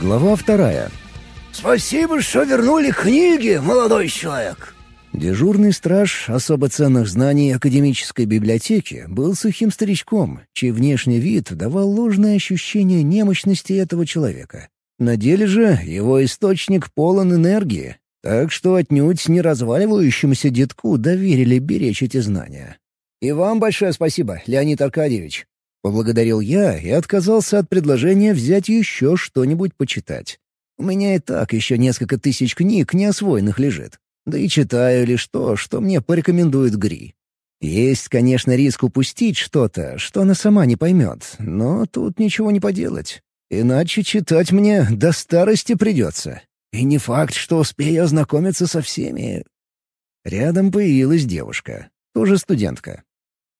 Глава вторая. «Спасибо, что вернули книги, молодой человек!» Дежурный страж особо ценных знаний академической библиотеки был сухим старичком, чей внешний вид давал ложное ощущение немощности этого человека. На деле же его источник полон энергии, так что отнюдь не разваливающемуся детку доверили беречь эти знания. «И вам большое спасибо, Леонид Аркадьевич», — поблагодарил я и отказался от предложения взять еще что-нибудь почитать. У меня и так еще несколько тысяч книг неосвоенных лежит. Да и читаю лишь то, что мне порекомендует Гри. Есть, конечно, риск упустить что-то, что она сама не поймет, но тут ничего не поделать. Иначе читать мне до старости придется. И не факт, что успею ознакомиться со всеми. Рядом появилась девушка, тоже студентка.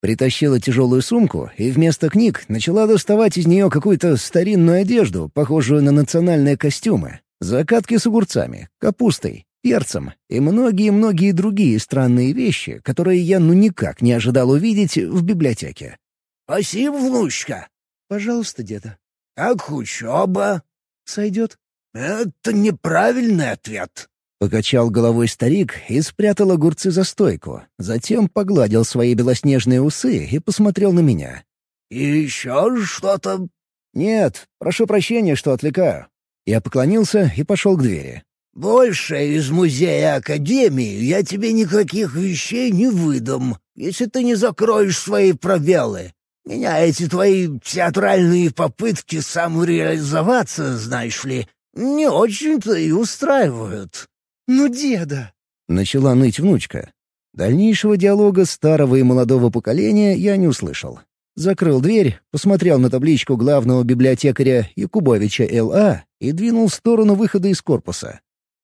Притащила тяжелую сумку и вместо книг начала доставать из нее какую-то старинную одежду, похожую на национальные костюмы, закатки с огурцами, капустой, перцем и многие-многие другие странные вещи, которые я ну никак не ожидал увидеть в библиотеке. «Спасибо, внучка». «Пожалуйста, деда». «Как учеба?» «Сойдет». «Это неправильный ответ». Покачал головой старик и спрятал огурцы за стойку. Затем погладил свои белоснежные усы и посмотрел на меня. «И еще что-то?» «Нет, прошу прощения, что отвлекаю». Я поклонился и пошел к двери. «Больше из музея Академии я тебе никаких вещей не выдам, если ты не закроешь свои пробелы. Меня эти твои театральные попытки самореализоваться, знаешь ли, не очень-то и устраивают». «Ну, деда!» — начала ныть внучка. Дальнейшего диалога старого и молодого поколения я не услышал. Закрыл дверь, посмотрел на табличку главного библиотекаря Якубовича Л.А. и двинул в сторону выхода из корпуса.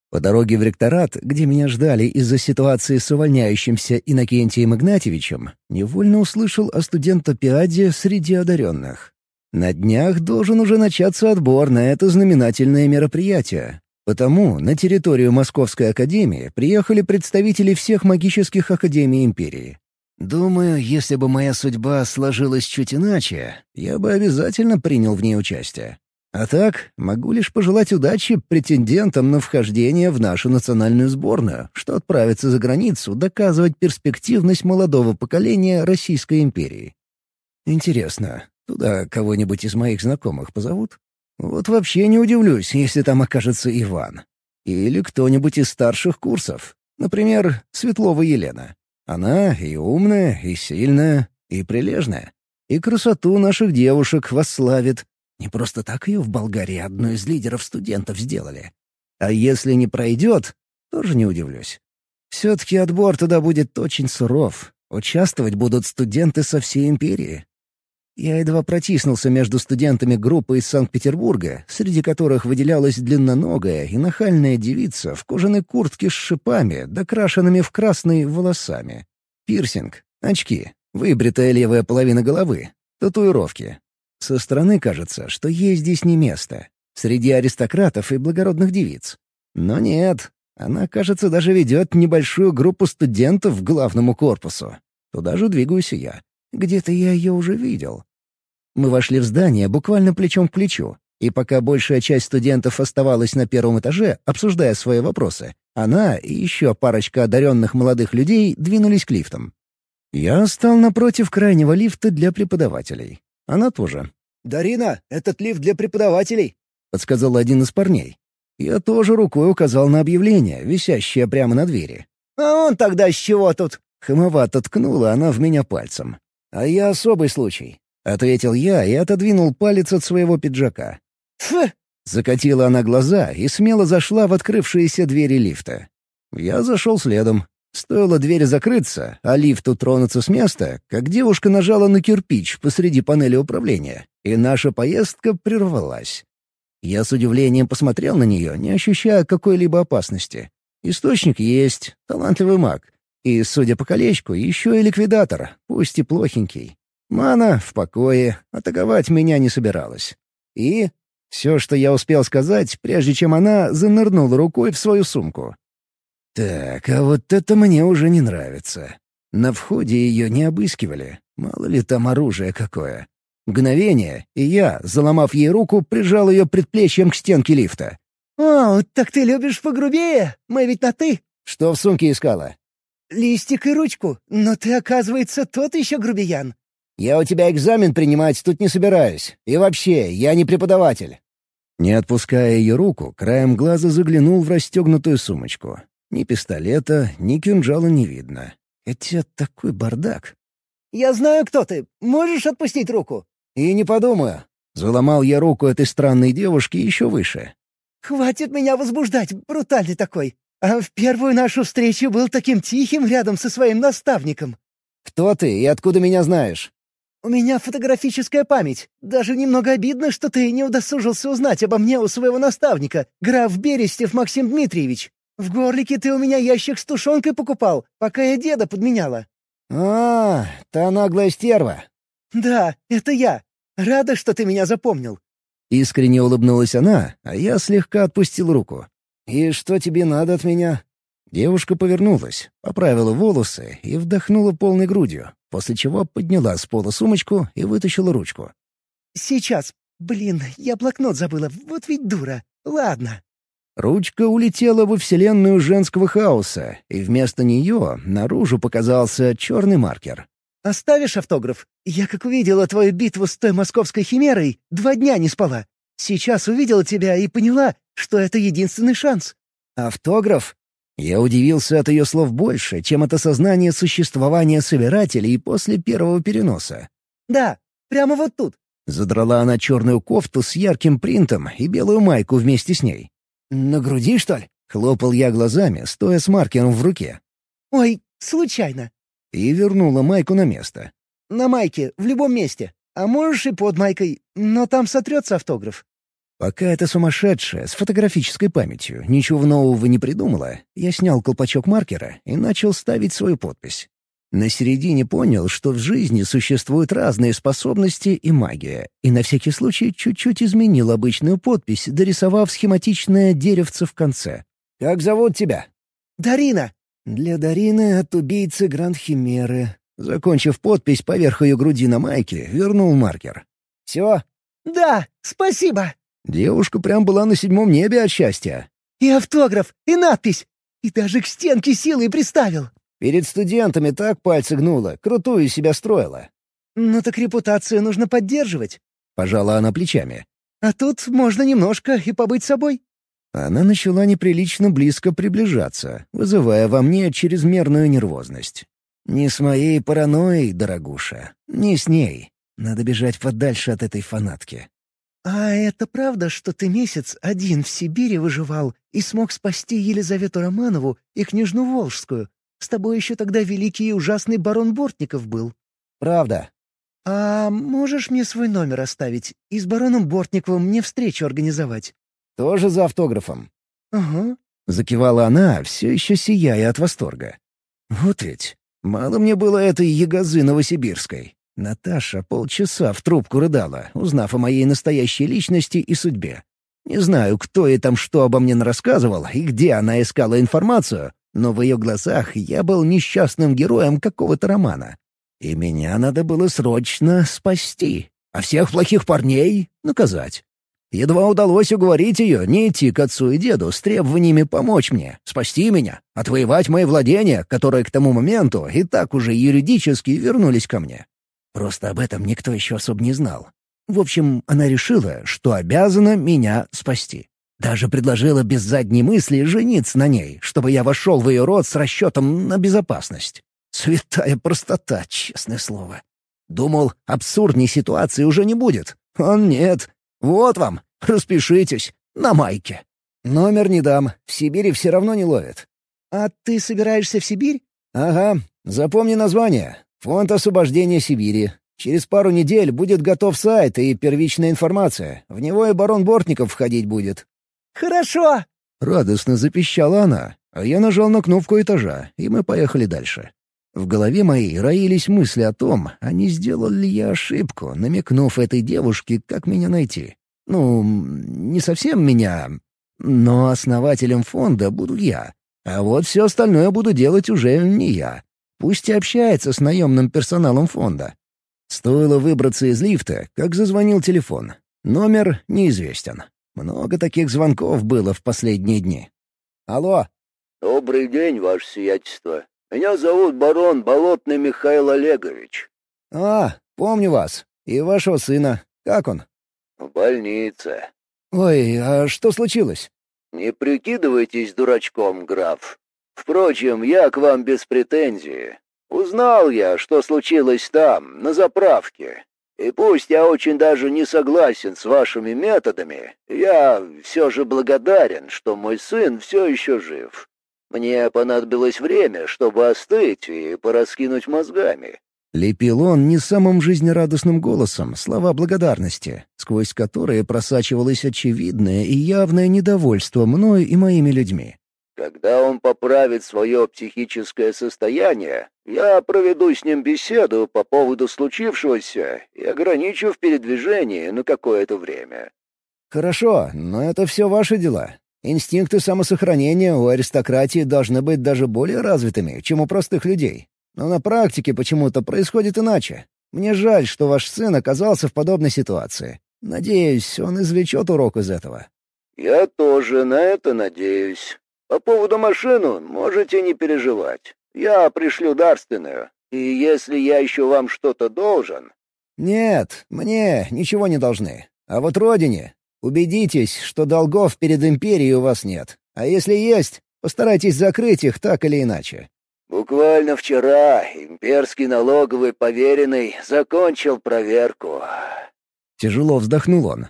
По дороге в ректорат, где меня ждали из-за ситуации с увольняющимся Иннокентием Игнатьевичем, невольно услышал о студента-пиаде среди одаренных. На днях должен уже начаться отбор на это знаменательное мероприятие. Потому на территорию Московской академии приехали представители всех магических академий империи. Думаю, если бы моя судьба сложилась чуть иначе, я бы обязательно принял в ней участие. А так, могу лишь пожелать удачи претендентам на вхождение в нашу национальную сборную, что отправится за границу доказывать перспективность молодого поколения Российской империи. Интересно, туда кого-нибудь из моих знакомых позовут? Вот вообще не удивлюсь, если там окажется Иван. Или кто-нибудь из старших курсов. Например, Светлова Елена. Она и умная, и сильная, и прилежная. И красоту наших девушек восславит, не просто так ее в Болгарии одну из лидеров студентов сделали. А если не пройдет, тоже не удивлюсь. Все-таки отбор туда будет очень суров. Участвовать будут студенты со всей империи. Я едва протиснулся между студентами группы из Санкт-Петербурга, среди которых выделялась длинноногая и нахальная девица в кожаной куртке с шипами, докрашенными в красный волосами. Пирсинг, очки, выбритая левая половина головы, татуировки, со стороны кажется, что ей здесь не место. Среди аристократов и благородных девиц. Но нет, она, кажется, даже ведет небольшую группу студентов к главному корпусу. Туда же двигаюсь я. Где-то я ее уже видел. Мы вошли в здание буквально плечом к плечу, и пока большая часть студентов оставалась на первом этаже, обсуждая свои вопросы, она и еще парочка одаренных молодых людей двинулись к лифтам. Я стал напротив крайнего лифта для преподавателей. Она тоже. «Дарина, этот лифт для преподавателей», — подсказал один из парней. Я тоже рукой указал на объявление, висящее прямо на двери. «А он тогда с чего тут?» Хамовато ткнула она в меня пальцем. «А я особый случай», — ответил я и отодвинул палец от своего пиджака. «Фу!» — закатила она глаза и смело зашла в открывшиеся двери лифта. Я зашел следом, Стоило двери закрыться, а лифту тронуться с места, как девушка нажала на кирпич посреди панели управления, и наша поездка прервалась. Я с удивлением посмотрел на нее, не ощущая какой-либо опасности. Источник есть, талантливый маг. И, судя по колечку, еще и ликвидатор, пусть и плохенький. Мана в покое, атаковать меня не собиралась. И все, что я успел сказать, прежде чем она занырнула рукой в свою сумку. Так, а вот это мне уже не нравится. На входе ее не обыскивали. Мало ли там оружие какое. Мгновение, и я, заломав ей руку, прижал ее предплечьем к стенке лифта. «О, так ты любишь погрубее? Мы ведь на «ты». «Что в сумке искала?» «Листик и ручку. Но ты, оказывается, тот еще грубиян». «Я у тебя экзамен принимать тут не собираюсь. И вообще, я не преподаватель». Не отпуская ее руку, краем глаза заглянул в расстегнутую сумочку. Ни пистолета, ни кинжала не видно. Хотя такой бардак. «Я знаю, кто ты. Можешь отпустить руку?» «И не подумаю». Заломал я руку этой странной девушки еще выше. «Хватит меня возбуждать, брутальный такой. А в первую нашу встречу был таким тихим рядом со своим наставником». «Кто ты и откуда меня знаешь?» «У меня фотографическая память. Даже немного обидно, что ты не удосужился узнать обо мне у своего наставника, граф Берестев Максим Дмитриевич. В горлике ты у меня ящик с тушенкой покупал, пока я деда подменяла». «А, та наглая стерва». «Да, это я. Рада, что ты меня запомнил». Искренне улыбнулась она, а я слегка отпустил руку. «И что тебе надо от меня?» Девушка повернулась, поправила волосы и вдохнула полной грудью, после чего подняла с пола сумочку и вытащила ручку. «Сейчас. Блин, я блокнот забыла, вот ведь дура. Ладно». Ручка улетела во вселенную женского хаоса, и вместо нее наружу показался черный маркер. «Оставишь автограф? Я как увидела твою битву с той московской химерой, два дня не спала. Сейчас увидела тебя и поняла, что это единственный шанс». «Автограф?» Я удивился от ее слов больше, чем от осознания существования собирателей после первого переноса. «Да, прямо вот тут». Задрала она черную кофту с ярким принтом и белую майку вместе с ней. «На груди, что ли?» — хлопал я глазами, стоя с маркером в руке. «Ой, случайно». И вернула майку на место. «На майке, в любом месте. А можешь и под майкой, но там сотрется автограф». Пока эта сумасшедшая с фотографической памятью ничего нового не придумала, я снял колпачок маркера и начал ставить свою подпись. На середине понял, что в жизни существуют разные способности и магия, и на всякий случай чуть-чуть изменил обычную подпись, дорисовав схематичное деревце в конце. «Как зовут тебя?» «Дарина». «Для Дарины от убийцы Гранд-Химеры». Закончив подпись поверх ее груди на майке, вернул маркер. «Все?» «Да, спасибо». Девушка прям была на седьмом небе от счастья. «И автограф, и надпись, и даже к стенке силой приставил». Перед студентами так пальцы гнула, крутую себя строила. «Ну так репутацию нужно поддерживать», — пожала она плечами. «А тут можно немножко и побыть собой». Она начала неприлично близко приближаться, вызывая во мне чрезмерную нервозность. «Не с моей паранойей, дорогуша, не с ней. Надо бежать подальше от этой фанатки». «А это правда, что ты месяц один в Сибири выживал и смог спасти Елизавету Романову и княжну Волжскую? С тобой еще тогда великий и ужасный барон Бортников был». «Правда». «А можешь мне свой номер оставить и с бароном Бортниковым мне встречу организовать?» «Тоже за автографом». «Ага». Закивала она, все еще сияя от восторга. «Вот ведь, мало мне было этой ягозы новосибирской. Наташа полчаса в трубку рыдала, узнав о моей настоящей личности и судьбе. Не знаю, кто ей там что обо мне рассказывал и где она искала информацию, но в ее глазах я был несчастным героем какого-то романа. И меня надо было срочно спасти, а всех плохих парней наказать. Едва удалось уговорить ее не идти к отцу и деду с требованиями помочь мне, спасти меня, отвоевать мои владения, которые к тому моменту и так уже юридически вернулись ко мне. Просто об этом никто еще особо не знал. В общем, она решила, что обязана меня спасти. Даже предложила без задней мысли жениться на ней, чтобы я вошел в ее род с расчетом на безопасность. Святая простота, честное слово. Думал, абсурдней ситуации уже не будет. А нет. Вот вам, распишитесь, на майке. Номер не дам, в Сибири все равно не ловят. «А ты собираешься в Сибирь?» «Ага, запомни название. Фонд освобождения Сибири. Через пару недель будет готов сайт и первичная информация. В него и барон Бортников входить будет». «Хорошо!» — радостно запищала она, а я нажал на кнопку этажа, и мы поехали дальше. В голове моей роились мысли о том, а не сделал ли я ошибку, намекнув этой девушке, как меня найти. Ну, не совсем меня, но основателем фонда буду я. А вот все остальное буду делать уже не я. Пусть и общается с наемным персоналом фонда. Стоило выбраться из лифта, как зазвонил телефон. Номер неизвестен. Много таких звонков было в последние дни. «Алло!» «Добрый день, ваше сиятельство. Меня зовут барон Болотный Михаил Олегович». «А, помню вас. И вашего сына. Как он?» «В больнице». «Ой, а что случилось?» «Не прикидывайтесь дурачком, граф. Впрочем, я к вам без претензий. Узнал я, что случилось там, на заправке. И пусть я очень даже не согласен с вашими методами, я все же благодарен, что мой сын все еще жив. Мне понадобилось время, чтобы остыть и пораскинуть мозгами. Лепил он не самым жизнерадостным голосом слова благодарности, сквозь которые просачивалось очевидное и явное недовольство мной и моими людьми. Когда он поправит свое психическое состояние, я проведу с ним беседу по поводу случившегося и ограничу в передвижении на какое-то время. Хорошо, но это все ваши дела. Инстинкты самосохранения у аристократии должны быть даже более развитыми, чем у простых людей. Но на практике почему-то происходит иначе. Мне жаль, что ваш сын оказался в подобной ситуации. Надеюсь, он извлечет урок из этого. Я тоже на это надеюсь. По поводу машины можете не переживать. Я пришлю дарственную. И если я еще вам что-то должен...» «Нет, мне ничего не должны. А вот родине. Убедитесь, что долгов перед империей у вас нет. А если есть, постарайтесь закрыть их так или иначе». «Буквально вчера имперский налоговый поверенный закончил проверку». Тяжело вздохнул он.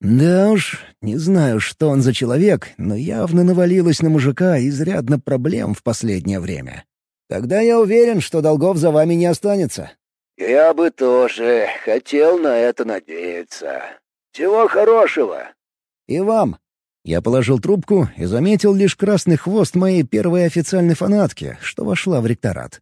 Да уж, не знаю, что он за человек, но явно навалилось на мужика изрядно проблем в последнее время. Тогда я уверен, что долгов за вами не останется. Я бы тоже хотел на это надеяться. Всего хорошего. И вам. Я положил трубку и заметил лишь красный хвост моей первой официальной фанатки, что вошла в ректорат.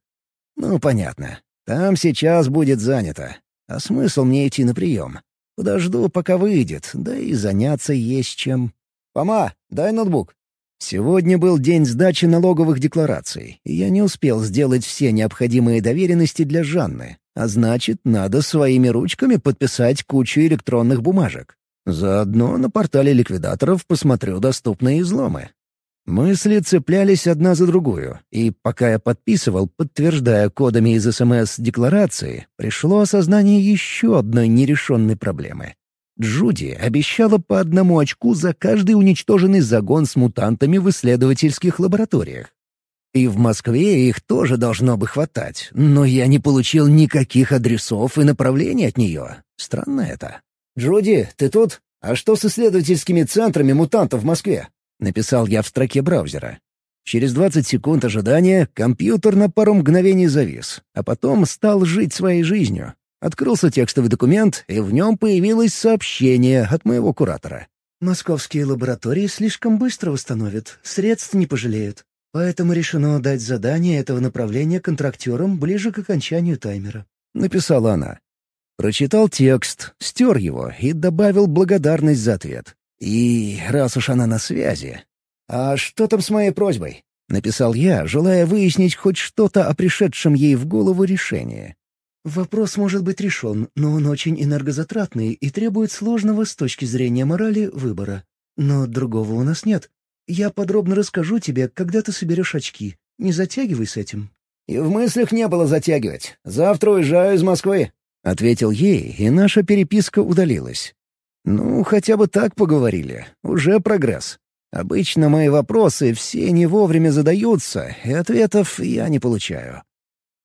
Ну, понятно. Там сейчас будет занято. А смысл мне идти на прием? Подожду, пока выйдет, да и заняться есть чем. «Пома, дай ноутбук». Сегодня был день сдачи налоговых деклараций, и я не успел сделать все необходимые доверенности для Жанны, а значит, надо своими ручками подписать кучу электронных бумажек. Заодно на портале ликвидаторов посмотрю доступные изломы. Мысли цеплялись одна за другую, и пока я подписывал, подтверждая кодами из СМС декларации, пришло осознание еще одной нерешенной проблемы. Джуди обещала по одному очку за каждый уничтоженный загон с мутантами в исследовательских лабораториях. И в Москве их тоже должно бы хватать, но я не получил никаких адресов и направлений от нее. Странно это. «Джуди, ты тут? А что с исследовательскими центрами мутантов в Москве?» — написал я в строке браузера. Через 20 секунд ожидания компьютер на пару мгновений завис, а потом стал жить своей жизнью. Открылся текстовый документ, и в нем появилось сообщение от моего куратора. «Московские лаборатории слишком быстро восстановят, средств не пожалеют. Поэтому решено дать задание этого направления контрактерам ближе к окончанию таймера», — написала она. Прочитал текст, стер его и добавил благодарность за ответ. И раз уж она на связи... «А что там с моей просьбой?» — написал я, желая выяснить хоть что-то о пришедшем ей в голову решении. «Вопрос может быть решен, но он очень энергозатратный и требует сложного с точки зрения морали выбора. Но другого у нас нет. Я подробно расскажу тебе, когда ты соберешь очки. Не затягивай с этим». «И в мыслях не было затягивать. Завтра уезжаю из Москвы», — ответил ей, и наша переписка удалилась. Ну, хотя бы так поговорили. Уже прогресс. Обычно мои вопросы все не вовремя задаются, и ответов я не получаю.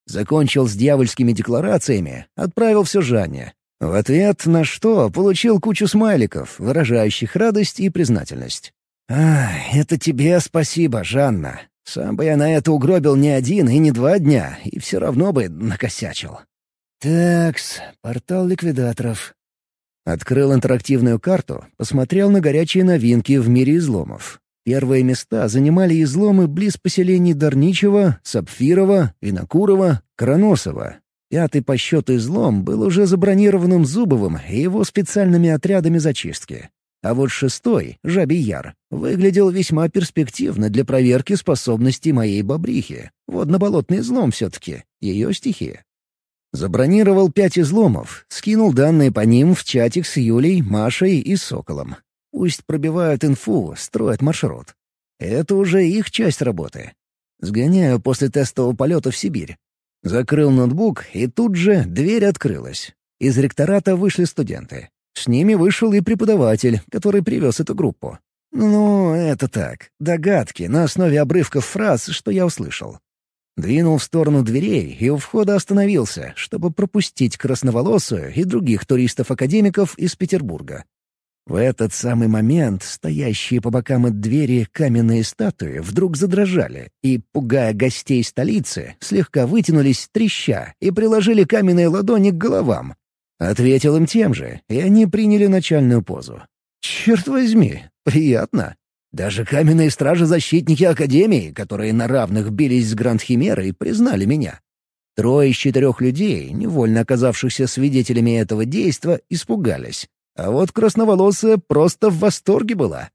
Закончил с дьявольскими декларациями, отправил все Жанне. В ответ на что получил кучу смайликов, выражающих радость и признательность. «А, это тебе спасибо, Жанна. Сам бы я на это угробил не один и не два дня, и все равно бы накосячил». «Такс, портал ликвидаторов. Открыл интерактивную карту, посмотрел на горячие новинки в мире изломов. Первые места занимали изломы близ поселений Дарничева, Сапфирова, Винокурова, Кроносова. Пятый по счету излом был уже забронированным Зубовым и его специальными отрядами зачистки. А вот шестой, Жабий Яр, выглядел весьма перспективно для проверки способностей моей бобрихи. Водно-болотный излом все-таки, ее стихия. Забронировал пять изломов, скинул данные по ним в чатик с Юлей, Машей и Соколом. Пусть пробивают инфу, строят маршрут. Это уже их часть работы. Сгоняю после тестового полета в Сибирь. Закрыл ноутбук, и тут же дверь открылась. Из ректората вышли студенты. С ними вышел и преподаватель, который привез эту группу. Ну, это так, догадки на основе обрывков фраз, что я услышал. Двинул в сторону дверей и у входа остановился, чтобы пропустить красноволосую и других туристов-академиков из Петербурга. В этот самый момент стоящие по бокам от двери каменные статуи вдруг задрожали и, пугая гостей столицы, слегка вытянулись треща и приложили каменные ладони к головам. Ответил им тем же, и они приняли начальную позу. «Черт возьми, приятно!» Даже каменные стражи-защитники Академии, которые на равных бились с Гранд-Химерой, признали меня. Трое из четырех людей, невольно оказавшихся свидетелями этого действа, испугались. А вот красноволосая просто в восторге была.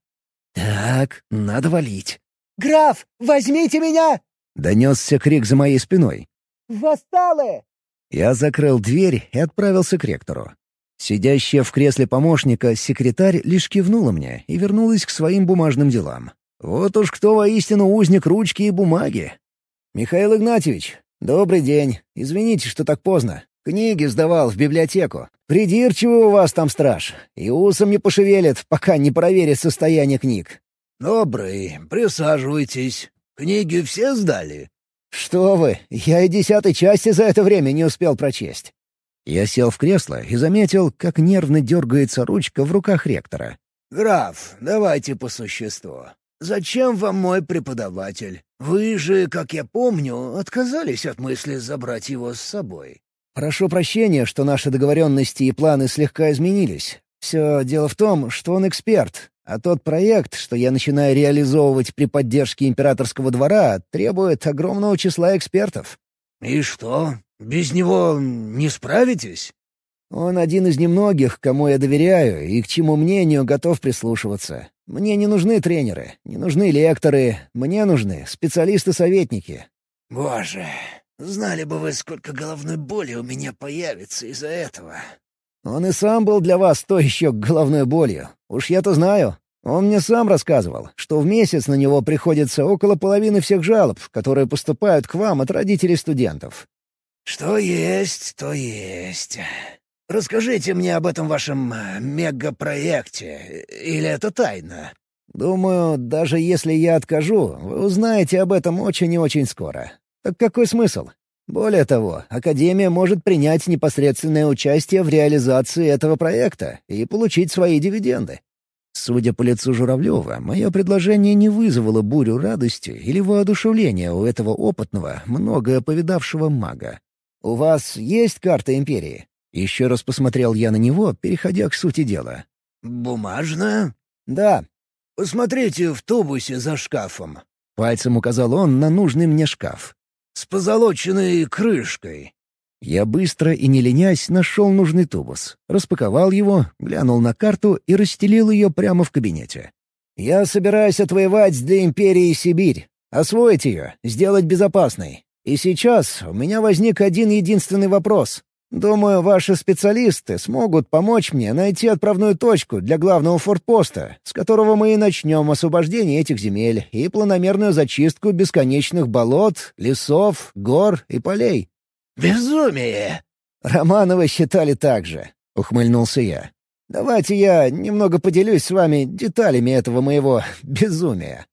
«Так, надо валить». «Граф, возьмите меня!» — донесся крик за моей спиной. «Воссталы!» Я закрыл дверь и отправился к ректору. Сидящая в кресле помощника секретарь лишь кивнула мне и вернулась к своим бумажным делам. Вот уж кто воистину узник ручки и бумаги. «Михаил Игнатьевич, добрый день. Извините, что так поздно. Книги сдавал в библиотеку. Придирчивый у вас там страж. И усом не пошевелит, пока не проверит состояние книг». «Добрый, присаживайтесь. Книги все сдали?» «Что вы, я и десятой части за это время не успел прочесть». Я сел в кресло и заметил, как нервно дергается ручка в руках ректора. «Граф, давайте по существу. Зачем вам мой преподаватель? Вы же, как я помню, отказались от мысли забрать его с собой». «Прошу прощения, что наши договоренности и планы слегка изменились. Все дело в том, что он эксперт, а тот проект, что я начинаю реализовывать при поддержке императорского двора, требует огромного числа экспертов». «И что? Без него не справитесь?» «Он один из немногих, кому я доверяю и к чему мнению готов прислушиваться. Мне не нужны тренеры, не нужны лекторы, мне нужны специалисты-советники». «Боже, знали бы вы, сколько головной боли у меня появится из-за этого». «Он и сам был для вас то еще головной болью. Уж я-то знаю. Он мне сам рассказывал, что в месяц на него приходится около половины всех жалоб, которые поступают к вам от родителей студентов. «Что есть, то есть. Расскажите мне об этом вашем э, мегапроекте. Или это тайна?» «Думаю, даже если я откажу, вы узнаете об этом очень и очень скоро. Так какой смысл? Более того, Академия может принять непосредственное участие в реализации этого проекта и получить свои дивиденды. Судя по лицу Журавлева, мое предложение не вызвало бурю радости или воодушевления у этого опытного, многое повидавшего мага. «У вас есть карта Империи?» Еще раз посмотрел я на него, переходя к сути дела. «Бумажная?» «Да». «Посмотрите в тубусе за шкафом». Пальцем указал он на нужный мне шкаф. «С позолоченной крышкой». Я быстро и не ленясь нашел нужный тубус, распаковал его, глянул на карту и расстелил ее прямо в кабинете. «Я собираюсь отвоевать для Империи Сибирь, освоить ее, сделать безопасной. И сейчас у меня возник один единственный вопрос. Думаю, ваши специалисты смогут помочь мне найти отправную точку для главного форпоста, с которого мы и начнем освобождение этих земель и планомерную зачистку бесконечных болот, лесов, гор и полей». «Безумие!» «Романовы считали так же», — ухмыльнулся я. «Давайте я немного поделюсь с вами деталями этого моего безумия.